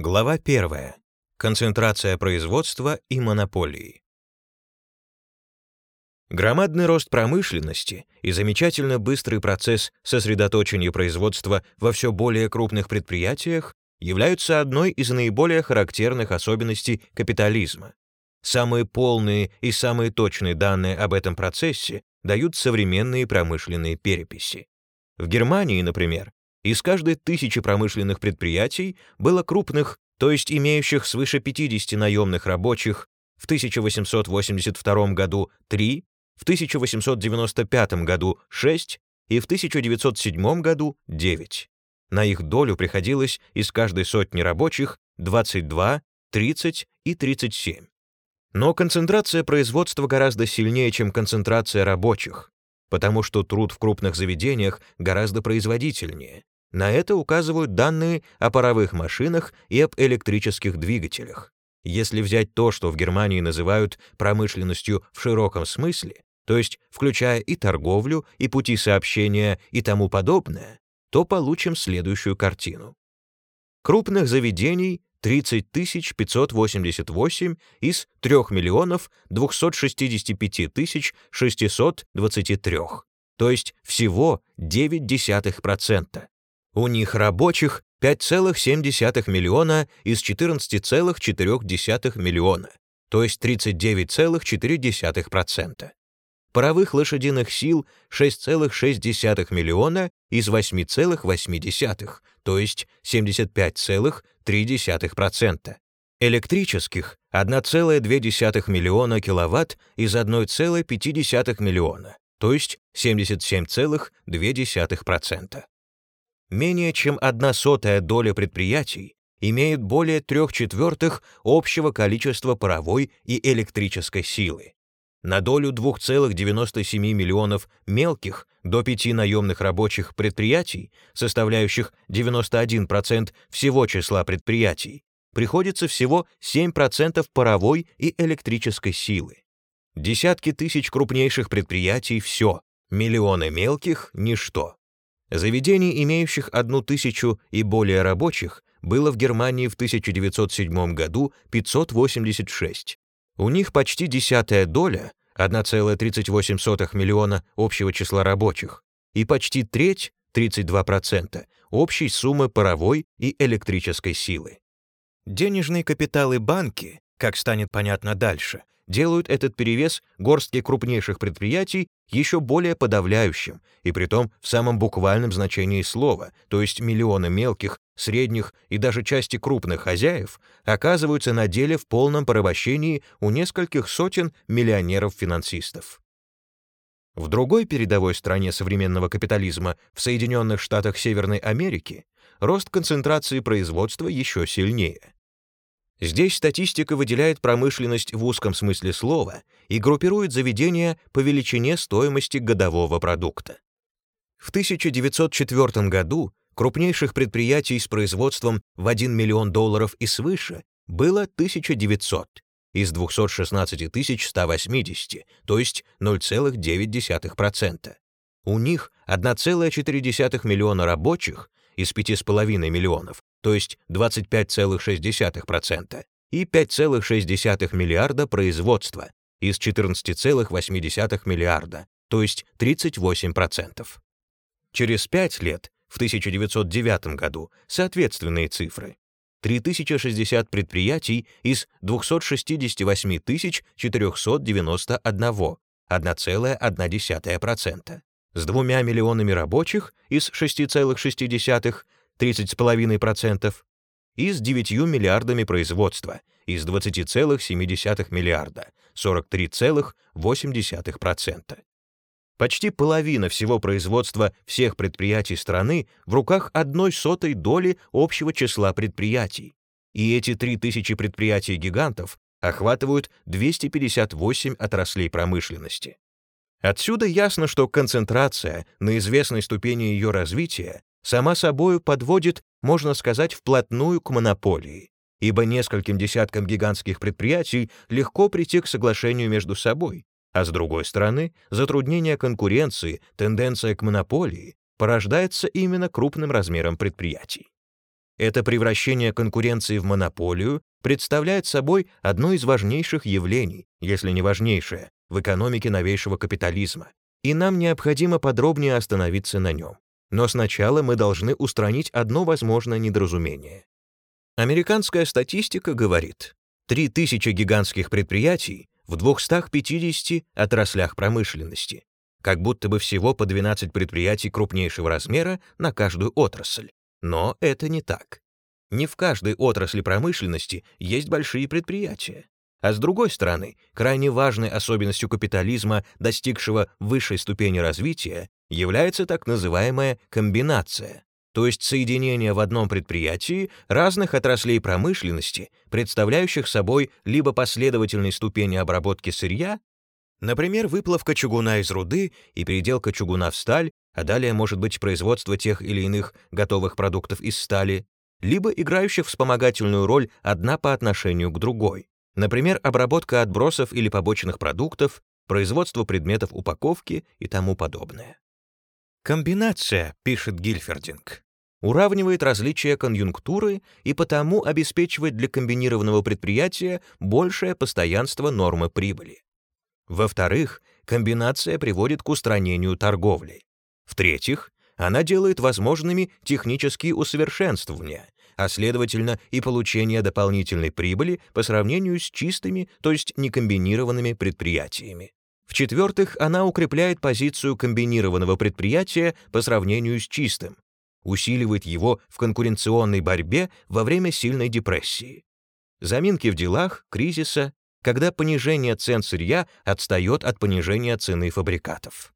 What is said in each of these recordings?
Глава 1. Концентрация производства и монополии. Громадный рост промышленности и замечательно быстрый процесс сосредоточения производства во все более крупных предприятиях являются одной из наиболее характерных особенностей капитализма. Самые полные и самые точные данные об этом процессе дают современные промышленные переписи. В Германии, например, из каждой тысячи промышленных предприятий было крупных, то есть имеющих свыше 50 наемных рабочих, в 1882 году 3, в 1895 году 6 и в 1907 году 9. На их долю приходилось из каждой сотни рабочих 22, 30 и 37. Но концентрация производства гораздо сильнее, чем концентрация рабочих, потому что труд в крупных заведениях гораздо производительнее. На это указывают данные о паровых машинах и об электрических двигателях. Если взять то, что в Германии называют промышленностью в широком смысле, то есть включая и торговлю, и пути сообщения и тому подобное, то получим следующую картину. Крупных заведений 30 588 из 3 миллионов 265 тысяч 623, то есть всего 0,9%. У них рабочих 5,7 миллиона из 14,4 миллиона, то есть 39,4%. Паровых лошадиных сил 6,6 миллиона из 8,8, то есть 75,3%. Электрических 1,2 миллиона киловатт из 1,5 миллиона, то есть 77,2%. Менее чем одна сотая доля предприятий имеет более трех четвертых общего количества паровой и электрической силы. На долю 2,97 миллионов мелких до 5 наемных рабочих предприятий, составляющих 91% всего числа предприятий, приходится всего 7% паровой и электрической силы. Десятки тысяч крупнейших предприятий — все, миллионы мелких — ничто. Заведений, имеющих одну тысячу и более рабочих, было в Германии в 1907 году 586, у них почти десятая доля, 1,38 миллиона общего числа рабочих, и почти треть, 32%, общей суммы паровой и электрической силы. Денежные капиталы банки, как станет понятно дальше, делают этот перевес горстки крупнейших предприятий еще более подавляющим, и притом в самом буквальном значении слова, то есть миллионы мелких, средних и даже части крупных хозяев оказываются на деле в полном порабощении у нескольких сотен миллионеров-финансистов. В другой передовой стране современного капитализма, в Соединенных Штатах Северной Америки, рост концентрации производства еще сильнее. Здесь статистика выделяет промышленность в узком смысле слова и группирует заведения по величине стоимости годового продукта. В 1904 году крупнейших предприятий с производством в 1 миллион долларов и свыше было 1900 из 216 180, то есть 0,9%. У них 1,4 миллиона рабочих из 5,5 миллионов то есть 25,6%, и 5,6 миллиарда производства из 14,8 миллиарда, то есть 38%. Через 5 лет, в 1909 году, соответственные цифры. 3060 предприятий из 268 491, 1,1%. С двумя миллионами рабочих из 6,6 30,5%, и с 9 миллиардами производства из 20,7 миллиарда, 43,8%. Почти половина всего производства всех предприятий страны в руках одной сотой доли общего числа предприятий. И эти 3000 предприятий-гигантов охватывают 258 отраслей промышленности. Отсюда ясно, что концентрация на известной ступени ее развития сама собою подводит, можно сказать, вплотную к монополии, ибо нескольким десяткам гигантских предприятий легко прийти к соглашению между собой, а с другой стороны, затруднение конкуренции, тенденция к монополии порождается именно крупным размером предприятий. Это превращение конкуренции в монополию представляет собой одно из важнейших явлений, если не важнейшее, в экономике новейшего капитализма, и нам необходимо подробнее остановиться на нем. Но сначала мы должны устранить одно возможное недоразумение. Американская статистика говорит, 3000 гигантских предприятий в 250 отраслях промышленности, как будто бы всего по 12 предприятий крупнейшего размера на каждую отрасль. Но это не так. Не в каждой отрасли промышленности есть большие предприятия. А с другой стороны, крайне важной особенностью капитализма, достигшего высшей ступени развития, является так называемая комбинация, то есть соединение в одном предприятии разных отраслей промышленности, представляющих собой либо последовательные ступени обработки сырья, например, выплавка чугуна из руды и переделка чугуна в сталь, а далее может быть производство тех или иных готовых продуктов из стали, либо играющих вспомогательную роль одна по отношению к другой. Например, обработка отбросов или побочных продуктов, производство предметов упаковки и тому подобное. Комбинация, пишет Гильфердинг, уравнивает различия конъюнктуры и потому обеспечивает для комбинированного предприятия большее постоянство нормы прибыли. Во-вторых, комбинация приводит к устранению торговли. В-третьих, она делает возможными технические усовершенствования, а следовательно и получение дополнительной прибыли по сравнению с чистыми, то есть некомбинированными предприятиями. В-четвертых, она укрепляет позицию комбинированного предприятия по сравнению с чистым, усиливает его в конкуренционной борьбе во время сильной депрессии. Заминки в делах, кризиса, когда понижение цен сырья отстает от понижения цены фабрикатов.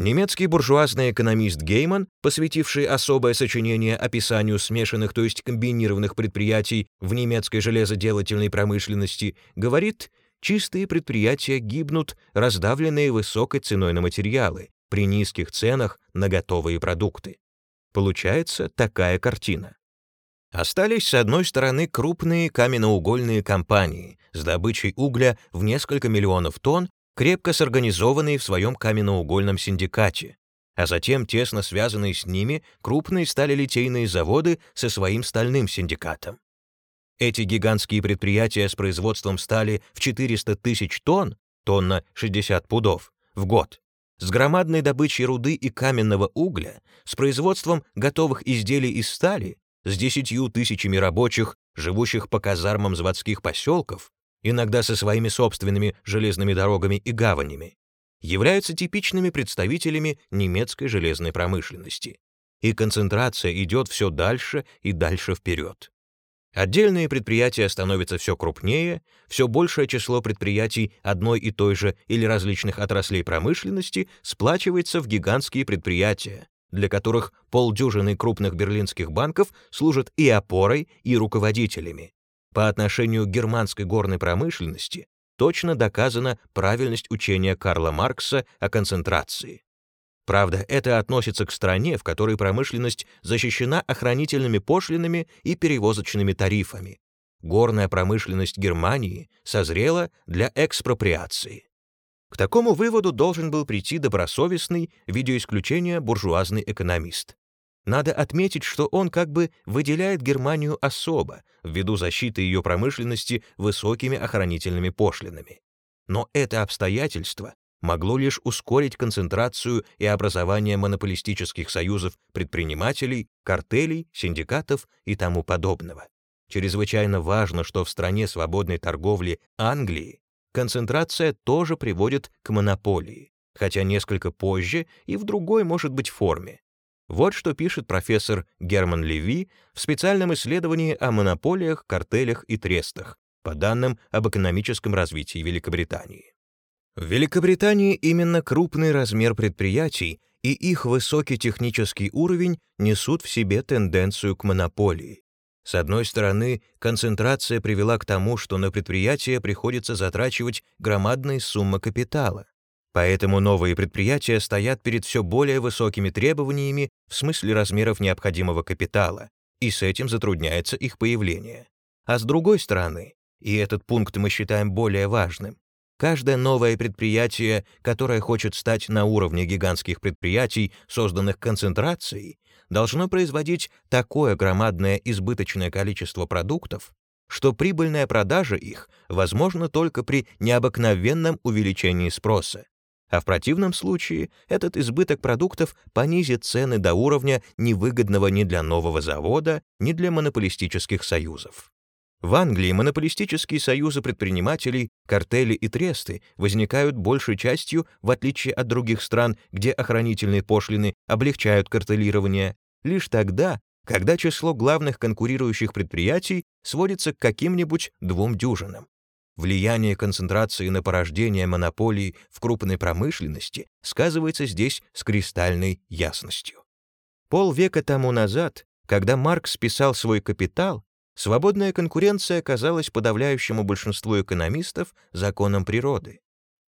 Немецкий буржуазный экономист Гейман, посвятивший особое сочинение описанию смешанных, то есть комбинированных предприятий в немецкой железоделательной промышленности, говорит, чистые предприятия гибнут, раздавленные высокой ценой на материалы, при низких ценах на готовые продукты. Получается такая картина. Остались с одной стороны крупные каменноугольные компании с добычей угля в несколько миллионов тонн крепко сорганизованные в своем каменноугольном синдикате, а затем тесно связанные с ними крупные сталелитейные заводы со своим стальным синдикатом. Эти гигантские предприятия с производством стали в 400 тысяч тонн, тонна 60 пудов, в год, с громадной добычей руды и каменного угля, с производством готовых изделий из стали, с десятью тысячами рабочих, живущих по казармам заводских поселков, иногда со своими собственными железными дорогами и гаванями, являются типичными представителями немецкой железной промышленности. И концентрация идет все дальше и дальше вперед. Отдельные предприятия становятся все крупнее, все большее число предприятий одной и той же или различных отраслей промышленности сплачивается в гигантские предприятия, для которых полдюжины крупных берлинских банков служат и опорой, и руководителями, по отношению к германской горной промышленности точно доказана правильность учения Карла Маркса о концентрации. Правда, это относится к стране, в которой промышленность защищена охранительными пошлинами и перевозочными тарифами. Горная промышленность Германии созрела для экспроприации. К такому выводу должен был прийти добросовестный, в виде исключения, буржуазный экономист. Надо отметить, что он как бы выделяет Германию особо, ввиду защиты ее промышленности высокими охранительными пошлинами. Но это обстоятельство могло лишь ускорить концентрацию и образование монополистических союзов предпринимателей, картелей, синдикатов и тому подобного. Чрезвычайно важно, что в стране свободной торговли Англии концентрация тоже приводит к монополии, хотя несколько позже и в другой, может быть, форме. Вот что пишет профессор Герман Леви в специальном исследовании о монополиях, картелях и трестах по данным об экономическом развитии Великобритании. В Великобритании именно крупный размер предприятий и их высокий технический уровень несут в себе тенденцию к монополии. С одной стороны, концентрация привела к тому, что на предприятия приходится затрачивать громадные суммы капитала. Поэтому новые предприятия стоят перед все более высокими требованиями в смысле размеров необходимого капитала, и с этим затрудняется их появление. А с другой стороны, и этот пункт мы считаем более важным, каждое новое предприятие, которое хочет стать на уровне гигантских предприятий, созданных концентрацией, должно производить такое громадное избыточное количество продуктов, что прибыльная продажа их возможна только при необыкновенном увеличении спроса. А в противном случае этот избыток продуктов понизит цены до уровня невыгодного ни для нового завода, ни для монополистических союзов. В Англии монополистические союзы предпринимателей, картели и тресты возникают большей частью, в отличие от других стран, где охранительные пошлины облегчают картелирование, лишь тогда, когда число главных конкурирующих предприятий сводится к каким-нибудь двум дюжинам. Влияние концентрации на порождение монополий в крупной промышленности сказывается здесь с кристальной ясностью. Полвека тому назад, когда Маркс писал свой «Капитал», Свободная конкуренция казалась подавляющему большинству экономистов законом природы.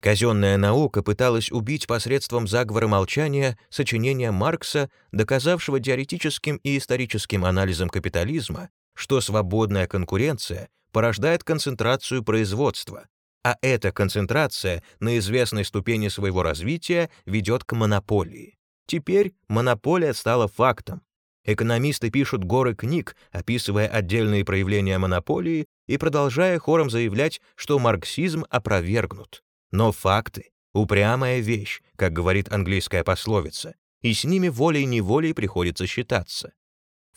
Казенная наука пыталась убить посредством заговора молчания сочинения Маркса, доказавшего теоретическим и историческим анализом капитализма, что свободная конкуренция порождает концентрацию производства, а эта концентрация на известной ступени своего развития ведет к монополии. Теперь монополия стала фактом, Экономисты пишут горы книг, описывая отдельные проявления монополии и продолжая хором заявлять, что марксизм опровергнут. Но факты — упрямая вещь, как говорит английская пословица, и с ними волей-неволей приходится считаться.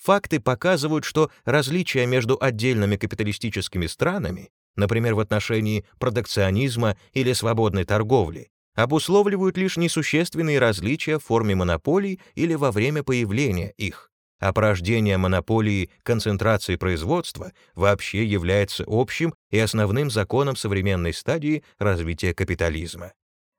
Факты показывают, что различия между отдельными капиталистическими странами, например, в отношении протекционизма или свободной торговли, обусловливают лишь несущественные различия в форме монополий или во время появления их а порождение монополии концентрации производства вообще является общим и основным законом современной стадии развития капитализма.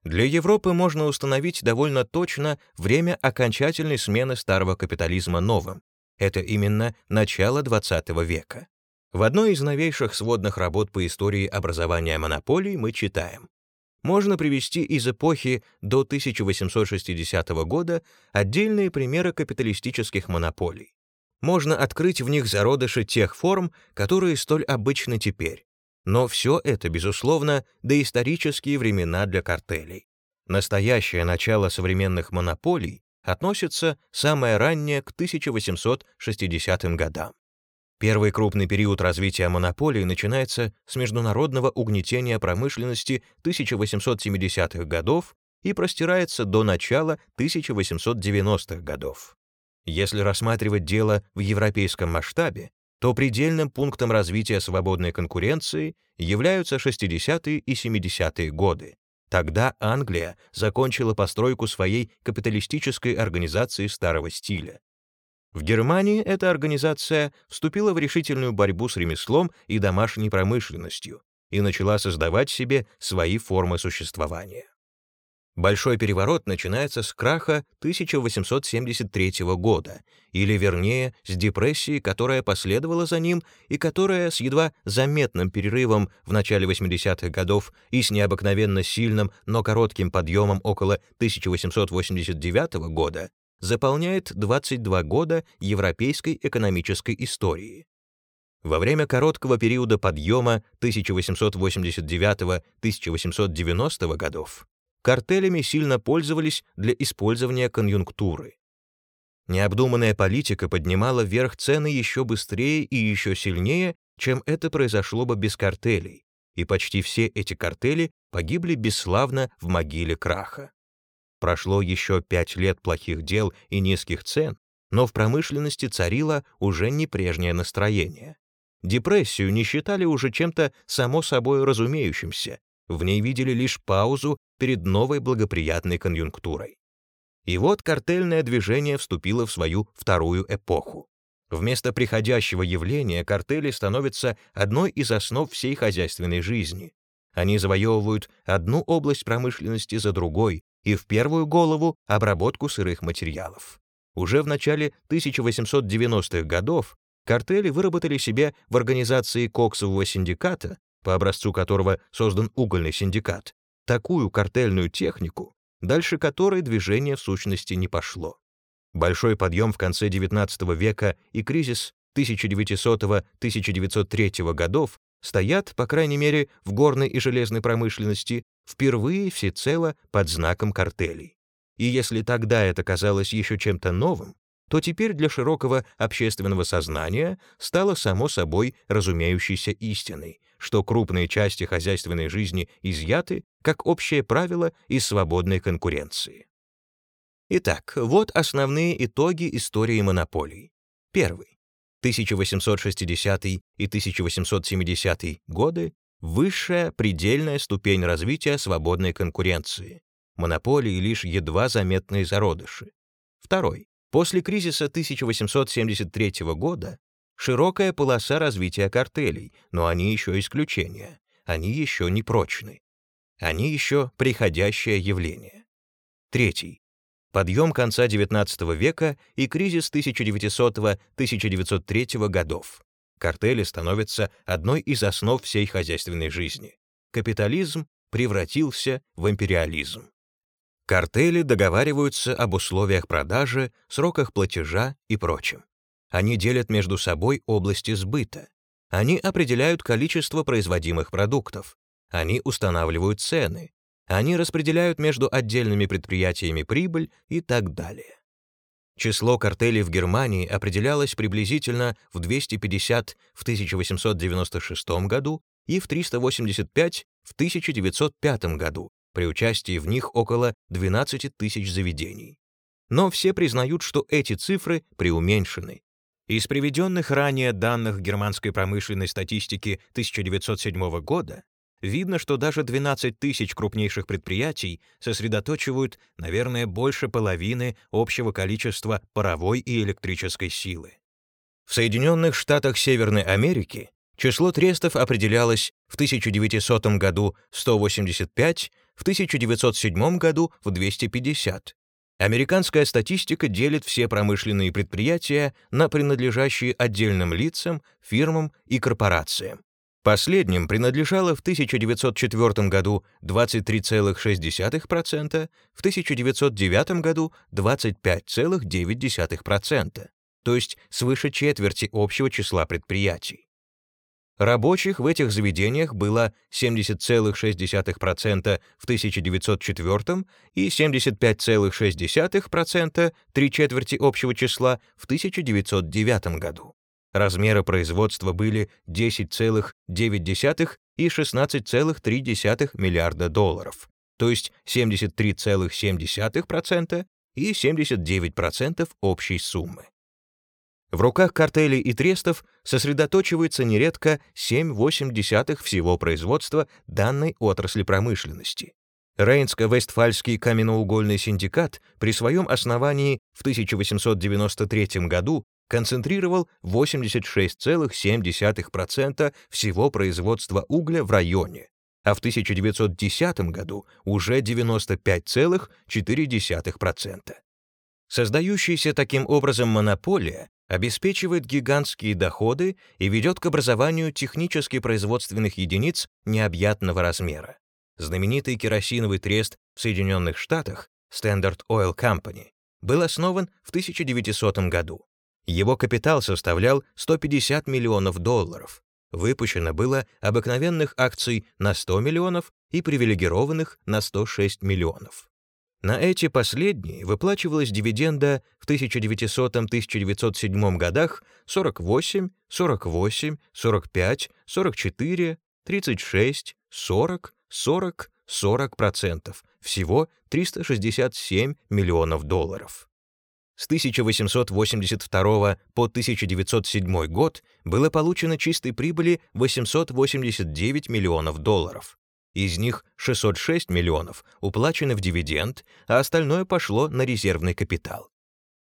Для Европы можно установить довольно точно время окончательной смены старого капитализма новым. Это именно начало XX века. В одной из новейших сводных работ по истории образования монополий мы читаем можно привести из эпохи до 1860 года отдельные примеры капиталистических монополий. Можно открыть в них зародыши тех форм, которые столь обычны теперь. Но все это, безусловно, доисторические времена для картелей. Настоящее начало современных монополий относится самое раннее к 1860 годам. Первый крупный период развития монополии начинается с международного угнетения промышленности 1870-х годов и простирается до начала 1890-х годов. Если рассматривать дело в европейском масштабе, то предельным пунктом развития свободной конкуренции являются 60-е и 70-е годы. Тогда Англия закончила постройку своей капиталистической организации старого стиля. В Германии эта организация вступила в решительную борьбу с ремеслом и домашней промышленностью и начала создавать себе свои формы существования. Большой переворот начинается с краха 1873 года, или вернее, с депрессии, которая последовала за ним и которая с едва заметным перерывом в начале 80-х годов и с необыкновенно сильным, но коротким подъемом около 1889 года заполняет 22 года европейской экономической истории. Во время короткого периода подъема 1889-1890 годов картелями сильно пользовались для использования конъюнктуры. Необдуманная политика поднимала вверх цены еще быстрее и еще сильнее, чем это произошло бы без картелей, и почти все эти картели погибли бесславно в могиле краха. Прошло еще пять лет плохих дел и низких цен, но в промышленности царило уже не прежнее настроение. Депрессию не считали уже чем-то само собой разумеющимся, в ней видели лишь паузу перед новой благоприятной конъюнктурой. И вот картельное движение вступило в свою вторую эпоху. Вместо приходящего явления картели становятся одной из основ всей хозяйственной жизни. Они завоевывают одну область промышленности за другой, и в первую голову обработку сырых материалов. Уже в начале 1890-х годов картели выработали себе в организации коксового синдиката, по образцу которого создан угольный синдикат, такую картельную технику, дальше которой движение в сущности не пошло. Большой подъем в конце XIX века и кризис 1900-1903 годов стоят, по крайней мере, в горной и железной промышленности, впервые всецело под знаком картелей. И если тогда это казалось еще чем-то новым, то теперь для широкого общественного сознания стало само собой разумеющейся истиной, что крупные части хозяйственной жизни изъяты, как общее правило, из свободной конкуренции. Итак, вот основные итоги истории монополий. Первый. 1860 и 1870 годы — высшая предельная ступень развития свободной конкуренции. Монополии — лишь едва заметные зародыши. Второй. После кризиса 1873 года широкая полоса развития картелей, но они еще исключения, они еще не прочны. Они еще приходящее явление. Третий. Подъем конца XIX века и кризис 1900-1903 годов. Картели становятся одной из основ всей хозяйственной жизни. Капитализм превратился в империализм. Картели договариваются об условиях продажи, сроках платежа и прочем. Они делят между собой области сбыта. Они определяют количество производимых продуктов. Они устанавливают цены. Они распределяют между отдельными предприятиями прибыль и так далее. Число картелей в Германии определялось приблизительно в 250 в 1896 году и в 385 в 1905 году, при участии в них около 12 тысяч заведений. Но все признают, что эти цифры преуменьшены. Из приведенных ранее данных германской промышленной статистики 1907 года видно, что даже 12 тысяч крупнейших предприятий сосредоточивают, наверное, больше половины общего количества паровой и электрической силы. В Соединенных Штатах Северной Америки число трестов определялось в 1900 году 185, в 1907 году в 250. Американская статистика делит все промышленные предприятия на принадлежащие отдельным лицам, фирмам и корпорациям. Последним принадлежало в 1904 году 23,6%, в 1909 году 25,9%, то есть свыше четверти общего числа предприятий. Рабочих в этих заведениях было 70,6% в 1904 и 75,6% три четверти общего числа в 1909 году. Размеры производства были 10,9 и 16,3 миллиарда долларов, то есть 73,7% и 79% общей суммы. В руках картелей и трестов сосредоточивается нередко 7-8 всего производства данной отрасли промышленности. Рейнско-Вестфальский каменноугольный синдикат при своем основании в 1893 году концентрировал 86,7% всего производства угля в районе, а в 1910 году уже 95,4%. Создающаяся таким образом монополия обеспечивает гигантские доходы и ведет к образованию технически производственных единиц необъятного размера. Знаменитый керосиновый трест в Соединенных Штатах Standard Oil Company был основан в 1900 году. Его капитал составлял 150 миллионов долларов. Выпущено было обыкновенных акций на 100 миллионов и привилегированных на 106 миллионов. На эти последние выплачивалась дивиденда в 1900-1907 годах 48, 48, 45, 44, 36, 40, 40, 40%, всего 367 миллионов долларов. С 1882 по 1907 год было получено чистой прибыли 889 миллионов долларов. Из них 606 миллионов уплачены в дивиденд, а остальное пошло на резервный капитал.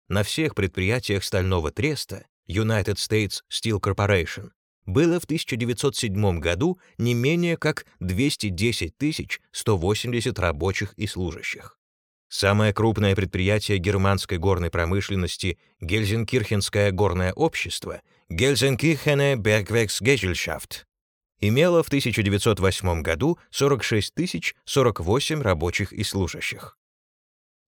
На всех предприятиях стального треста United States Steel Corporation было в 1907 году не менее как 210 180 рабочих и служащих. Самое крупное предприятие германской горной промышленности Гельзенкирхенское горное общество Gelsenkirchener Bergwerksgesellschaft имела в 1908 году 46 048 рабочих и служащих.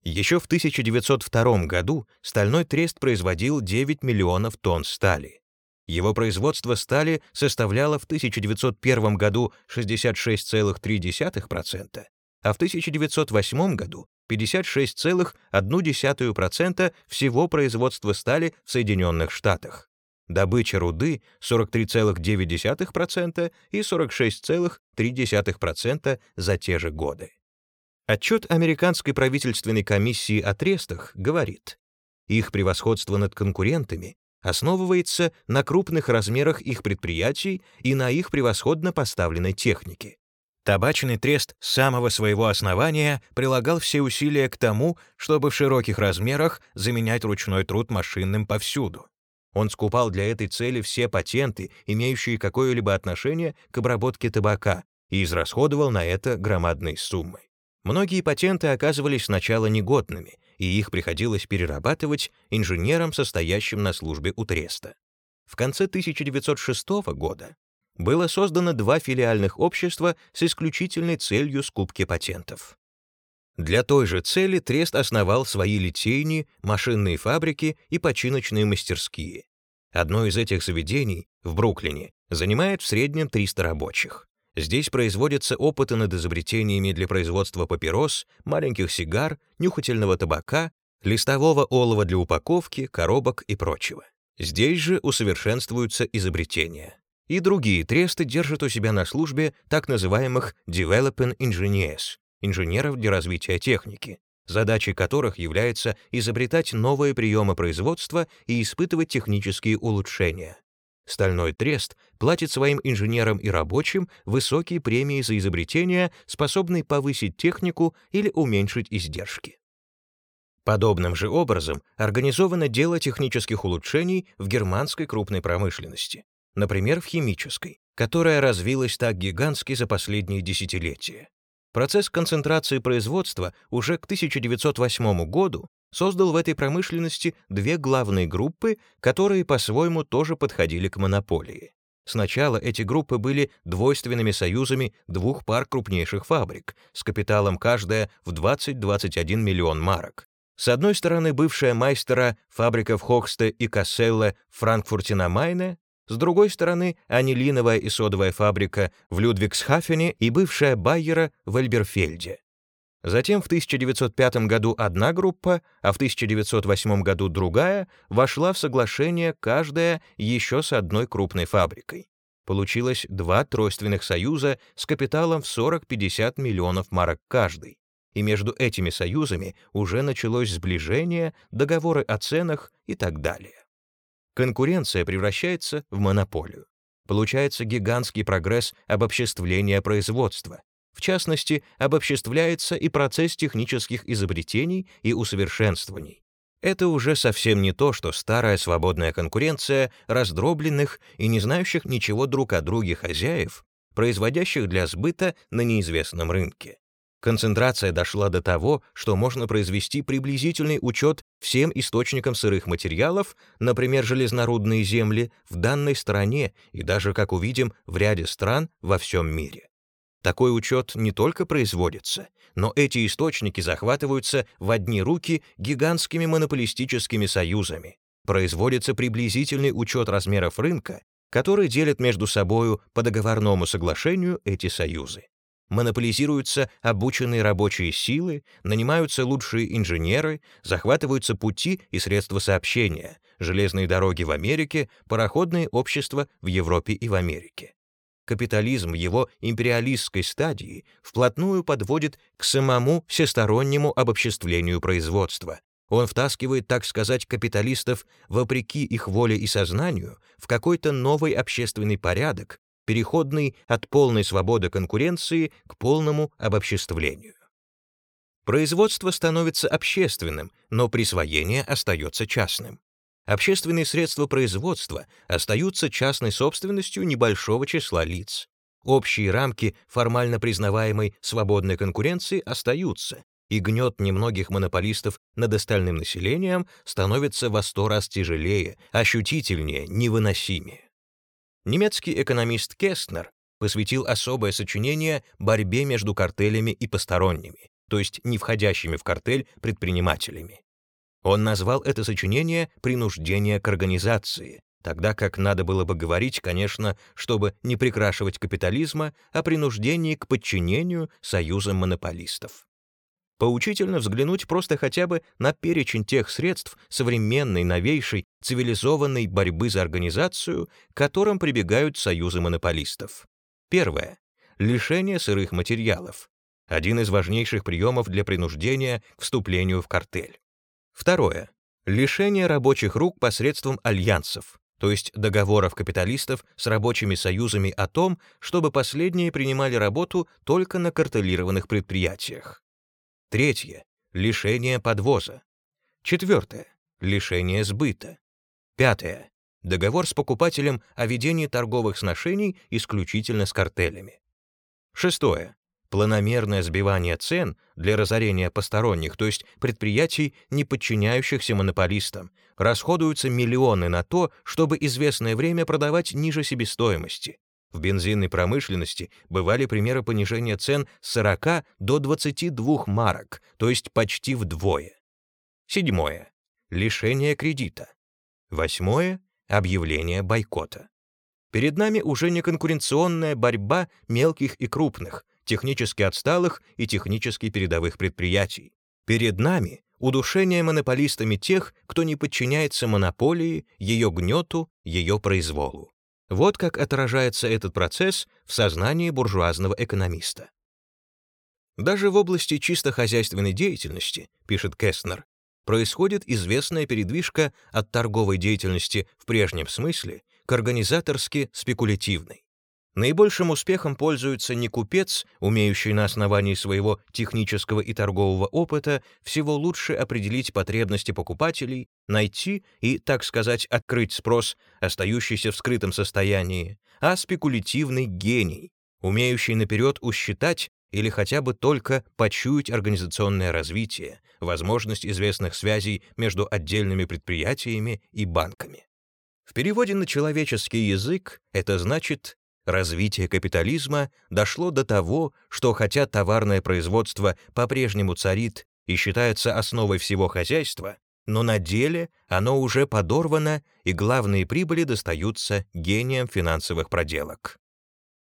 Еще в 1902 году стальной трест производил 9 миллионов тонн стали. Его производство стали составляло в 1901 году 66,3%, а в 1908 году 56,1% всего производства стали в Соединенных Штатах. Добыча руды 43,9% и 46,3% за те же годы. Отчет Американской правительственной комиссии о трестах говорит, их превосходство над конкурентами основывается на крупных размерах их предприятий и на их превосходно поставленной технике. Табачный трест с самого своего основания прилагал все усилия к тому, чтобы в широких размерах заменять ручной труд машинным повсюду. Он скупал для этой цели все патенты, имеющие какое-либо отношение к обработке табака, и израсходовал на это громадные суммы. Многие патенты оказывались сначала негодными, и их приходилось перерабатывать инженерам, состоящим на службе у Треста. В конце 1906 года было создано два филиальных общества с исключительной целью скупки патентов. Для той же цели Трест основал свои литейни, машинные фабрики и починочные мастерские. Одно из этих заведений в Бруклине занимает в среднем 300 рабочих. Здесь производятся опыты над изобретениями для производства папирос, маленьких сигар, нюхательного табака, листового олова для упаковки, коробок и прочего. Здесь же усовершенствуются изобретения. И другие тресты держат у себя на службе так называемых Developing Engineers, инженеров для развития техники, задачей которых является изобретать новые приемы производства и испытывать технические улучшения. Стальной трест платит своим инженерам и рабочим высокие премии за изобретения, способные повысить технику или уменьшить издержки. Подобным же образом организовано дело технических улучшений в германской крупной промышленности, например, в химической, которая развилась так гигантски за последние десятилетия. Процесс концентрации производства уже к 1908 году создал в этой промышленности две главные группы, которые по-своему тоже подходили к монополии. Сначала эти группы были двойственными союзами двух пар крупнейших фабрик с капиталом каждая в 20-21 миллион марок. С одной стороны, бывшая майстера фабрика в Хохсте и Касселле в Франкфурте на Майне, с другой стороны, анилиновая и содовая фабрика в Людвигсхафене и бывшая Байера в Эльберфельде. Затем в 1905 году одна группа, а в 1908 году другая вошла в соглашение каждая еще с одной крупной фабрикой. Получилось два тройственных союза с капиталом в 40-50 миллионов марок каждый. И между этими союзами уже началось сближение, договоры о ценах и так далее. Конкуренция превращается в монополию. Получается гигантский прогресс обобществления производства, в частности, обобществляется и процесс технических изобретений и усовершенствований. Это уже совсем не то, что старая свободная конкуренция раздробленных и не знающих ничего друг о друге хозяев, производящих для сбыта на неизвестном рынке. Концентрация дошла до того, что можно произвести приблизительный учет всем источникам сырых материалов, например, железнорудные земли, в данной стране и даже, как увидим, в ряде стран во всем мире. Такой учет не только производится, но эти источники захватываются в одни руки гигантскими монополистическими союзами. Производится приблизительный учет размеров рынка, который делят между собою по договорному соглашению эти союзы. Монополизируются обученные рабочие силы, нанимаются лучшие инженеры, захватываются пути и средства сообщения, железные дороги в Америке, пароходные общества в Европе и в Америке капитализм в его империалистской стадии вплотную подводит к самому всестороннему обобществлению производства. Он втаскивает, так сказать, капиталистов, вопреки их воле и сознанию, в какой-то новый общественный порядок, переходный от полной свободы конкуренции к полному обобществлению. Производство становится общественным, но присвоение остается частным общественные средства производства остаются частной собственностью небольшого числа лиц. Общие рамки формально признаваемой свободной конкуренции остаются, и гнет немногих монополистов над остальным населением становится во сто раз тяжелее, ощутительнее, невыносимее. Немецкий экономист Кестнер посвятил особое сочинение борьбе между картелями и посторонними, то есть не входящими в картель предпринимателями. Он назвал это сочинение «Принуждение к организации», тогда как надо было бы говорить, конечно, чтобы не прикрашивать капитализма, о принуждении к подчинению союзам монополистов. Поучительно взглянуть просто хотя бы на перечень тех средств современной, новейшей, цивилизованной борьбы за организацию, к которым прибегают союзы монополистов. Первое. Лишение сырых материалов. Один из важнейших приемов для принуждения к вступлению в картель. Второе. Лишение рабочих рук посредством альянсов, то есть договоров капиталистов с рабочими союзами о том, чтобы последние принимали работу только на картелированных предприятиях. Третье — лишение подвоза. Четвертое — лишение сбыта. Пятое — договор с покупателем о ведении торговых сношений исключительно с картелями. Шестое — планомерное сбивание цен для разорения посторонних, то есть предприятий, не подчиняющихся монополистам, расходуются миллионы на то, чтобы известное время продавать ниже себестоимости, в бензинной промышленности бывали примеры понижения цен с 40 до 22 марок, то есть почти вдвое. Седьмое. Лишение кредита. Восьмое. Объявление бойкота. Перед нами уже не конкуренционная борьба мелких и крупных, технически отсталых и технически передовых предприятий. Перед нами удушение монополистами тех, кто не подчиняется монополии, ее гнету, ее произволу. Вот как отражается этот процесс в сознании буржуазного экономиста. Даже в области чисто хозяйственной деятельности, пишет Кестнер, происходит известная передвижка от торговой деятельности в прежнем смысле к организаторски спекулятивной. Наибольшим успехом пользуется не купец, умеющий на основании своего технического и торгового опыта всего лучше определить потребности покупателей, найти и, так сказать, открыть спрос, остающийся в скрытом состоянии, а спекулятивный гений, умеющий наперед усчитать или хотя бы только почуять организационное развитие, возможность известных связей между отдельными предприятиями и банками. В переводе на человеческий язык это значит Развитие капитализма дошло до того, что хотя товарное производство по-прежнему царит и считается основой всего хозяйства, но на деле оно уже подорвано, и главные прибыли достаются гениям финансовых проделок.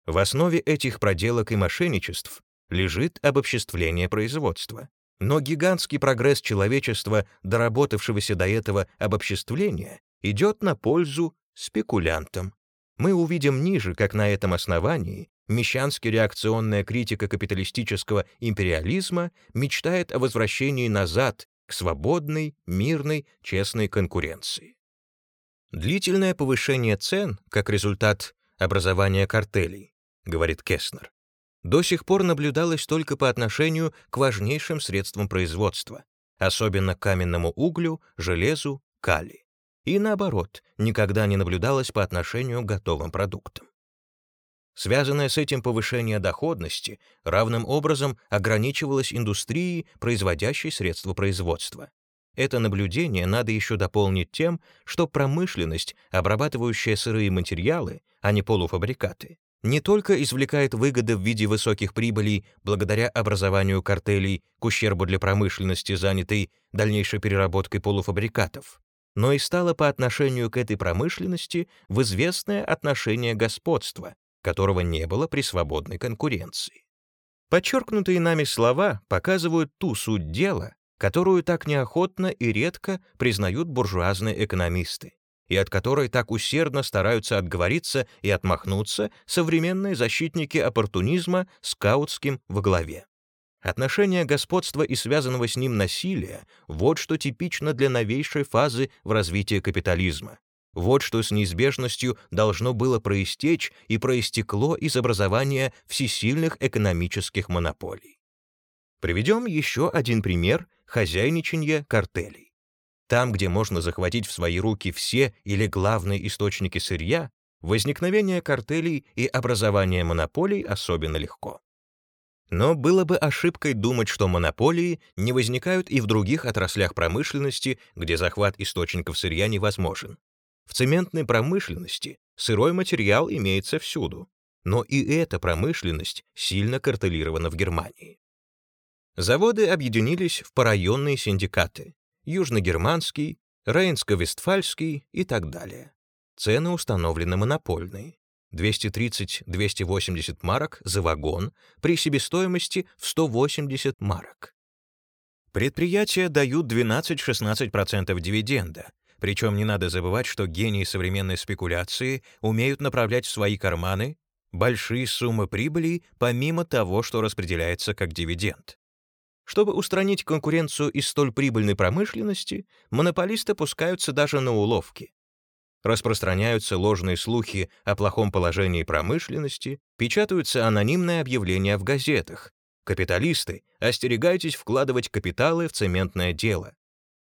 В основе этих проделок и мошенничеств лежит обобществление производства. Но гигантский прогресс человечества, доработавшегося до этого обобществления, идет на пользу спекулянтам мы увидим ниже, как на этом основании мещански-реакционная критика капиталистического империализма мечтает о возвращении назад к свободной, мирной, честной конкуренции. Длительное повышение цен, как результат образования картелей, говорит Кеснер, до сих пор наблюдалось только по отношению к важнейшим средствам производства, особенно каменному углю, железу, калию и наоборот, никогда не наблюдалось по отношению к готовым продуктам. Связанное с этим повышение доходности равным образом ограничивалось индустрией, производящей средства производства. Это наблюдение надо еще дополнить тем, что промышленность, обрабатывающая сырые материалы, а не полуфабрикаты, не только извлекает выгоды в виде высоких прибылей благодаря образованию картелей к ущербу для промышленности, занятой дальнейшей переработкой полуфабрикатов, но и стало по отношению к этой промышленности в известное отношение господства, которого не было при свободной конкуренции. Подчеркнутые нами слова показывают ту суть дела, которую так неохотно и редко признают буржуазные экономисты, и от которой так усердно стараются отговориться и отмахнуться современные защитники оппортунизма скаутским во главе. Отношение господства и связанного с ним насилия — вот что типично для новейшей фазы в развитии капитализма. Вот что с неизбежностью должно было проистечь и проистекло из образования всесильных экономических монополий. Приведем еще один пример хозяйничания картелей. Там, где можно захватить в свои руки все или главные источники сырья, возникновение картелей и образование монополий особенно легко. Но было бы ошибкой думать, что монополии не возникают и в других отраслях промышленности, где захват источников сырья невозможен. В цементной промышленности сырой материал имеется всюду, но и эта промышленность сильно картелирована в Германии. Заводы объединились в порайонные синдикаты — южногерманский, рейнско-вестфальский и так далее. Цены установлены монопольные. 230-280 марок за вагон при себестоимости в 180 марок. Предприятия дают 12-16% дивиденда, причем не надо забывать, что гении современной спекуляции умеют направлять в свои карманы большие суммы прибыли помимо того, что распределяется как дивиденд. Чтобы устранить конкуренцию из столь прибыльной промышленности, монополисты пускаются даже на уловки. Распространяются ложные слухи о плохом положении промышленности, печатаются анонимные объявления в газетах. Капиталисты, остерегайтесь вкладывать капиталы в цементное дело.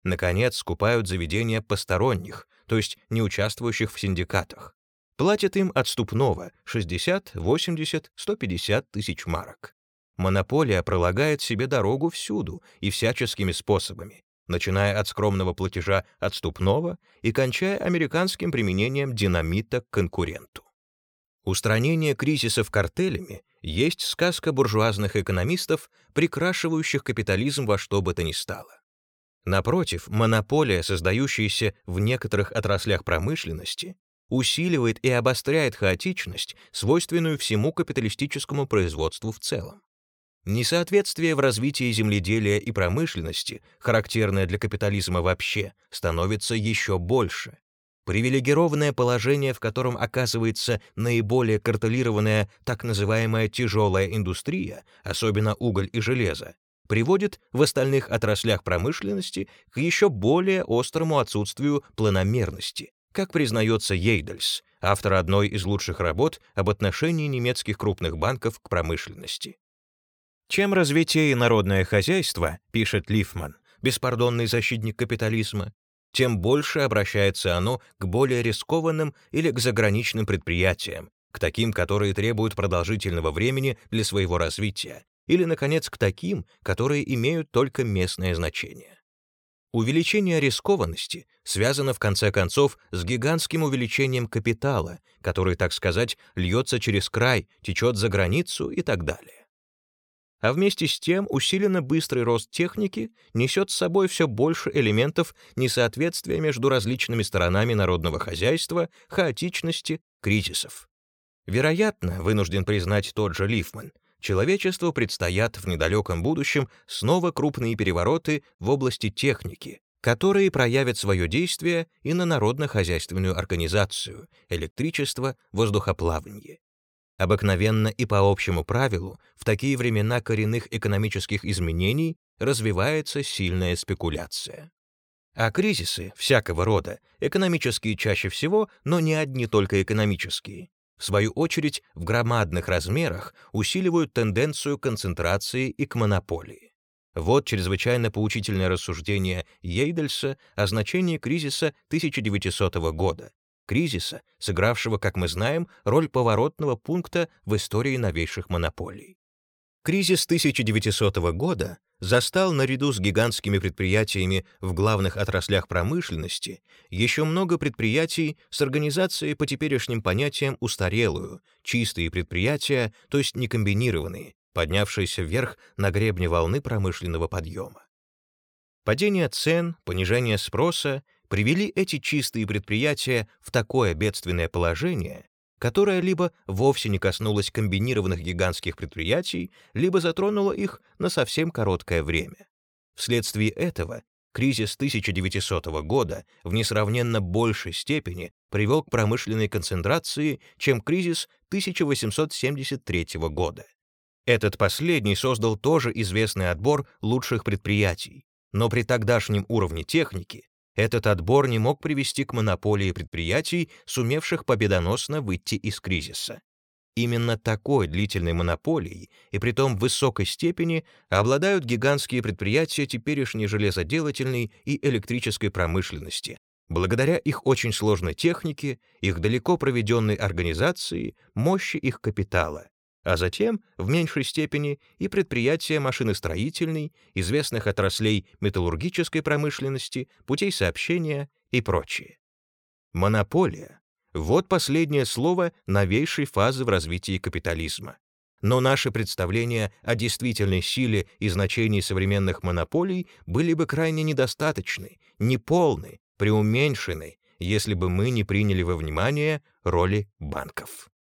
Наконец, скупают заведения посторонних, то есть не участвующих в синдикатах. Платят им отступного 60, 80, 150 тысяч марок. Монополия пролагает себе дорогу всюду и всяческими способами, начиная от скромного платежа отступного и кончая американским применением динамита к конкуренту. Устранение кризисов картелями есть сказка буржуазных экономистов, прикрашивающих капитализм во что бы то ни стало. Напротив, монополия, создающаяся в некоторых отраслях промышленности, усиливает и обостряет хаотичность, свойственную всему капиталистическому производству в целом. Несоответствие в развитии земледелия и промышленности, характерное для капитализма вообще, становится еще больше. Привилегированное положение, в котором оказывается наиболее картелированная так называемая тяжелая индустрия, особенно уголь и железо, приводит в остальных отраслях промышленности к еще более острому отсутствию планомерности, как признается Ейдельс, автор одной из лучших работ об отношении немецких крупных банков к промышленности. Чем развитие народное хозяйство, пишет Лифман, беспардонный защитник капитализма, тем больше обращается оно к более рискованным или к заграничным предприятиям, к таким, которые требуют продолжительного времени для своего развития, или, наконец, к таким, которые имеют только местное значение. Увеличение рискованности связано, в конце концов, с гигантским увеличением капитала, который, так сказать, льется через край, течет за границу и так далее а вместе с тем усиленно быстрый рост техники несет с собой все больше элементов несоответствия между различными сторонами народного хозяйства, хаотичности, кризисов. Вероятно, вынужден признать тот же Лифман, человечеству предстоят в недалеком будущем снова крупные перевороты в области техники, которые проявят свое действие и на народно-хозяйственную организацию, электричество, воздухоплавание. Обыкновенно и по общему правилу, в такие времена коренных экономических изменений развивается сильная спекуляция. А кризисы всякого рода, экономические чаще всего, но не одни только экономические, в свою очередь в громадных размерах усиливают тенденцию концентрации и к монополии. Вот чрезвычайно поучительное рассуждение Ейдельса о значении кризиса 1900 года, кризиса, сыгравшего, как мы знаем, роль поворотного пункта в истории новейших монополий. Кризис 1900 года застал наряду с гигантскими предприятиями в главных отраслях промышленности еще много предприятий с организацией по теперешним понятиям устарелую, чистые предприятия, то есть не комбинированные, поднявшиеся вверх на гребне волны промышленного подъема. Падение цен, понижение спроса привели эти чистые предприятия в такое бедственное положение, которое либо вовсе не коснулось комбинированных гигантских предприятий, либо затронуло их на совсем короткое время. Вследствие этого кризис 1900 года в несравненно большей степени привел к промышленной концентрации, чем кризис 1873 года. Этот последний создал тоже известный отбор лучших предприятий, но при тогдашнем уровне техники этот отбор не мог привести к монополии предприятий, сумевших победоносно выйти из кризиса. Именно такой длительной монополией, и при том в высокой степени, обладают гигантские предприятия теперешней железоделательной и электрической промышленности, благодаря их очень сложной технике, их далеко проведенной организации, мощи их капитала, а затем, в меньшей степени, и предприятия машиностроительной, известных отраслей металлургической промышленности, путей сообщения и прочее. Монополия — вот последнее слово новейшей фазы в развитии капитализма. Но наши представления о действительной силе и значении современных монополий были бы крайне недостаточны, неполны, преуменьшены, если бы мы не приняли во внимание роли банков.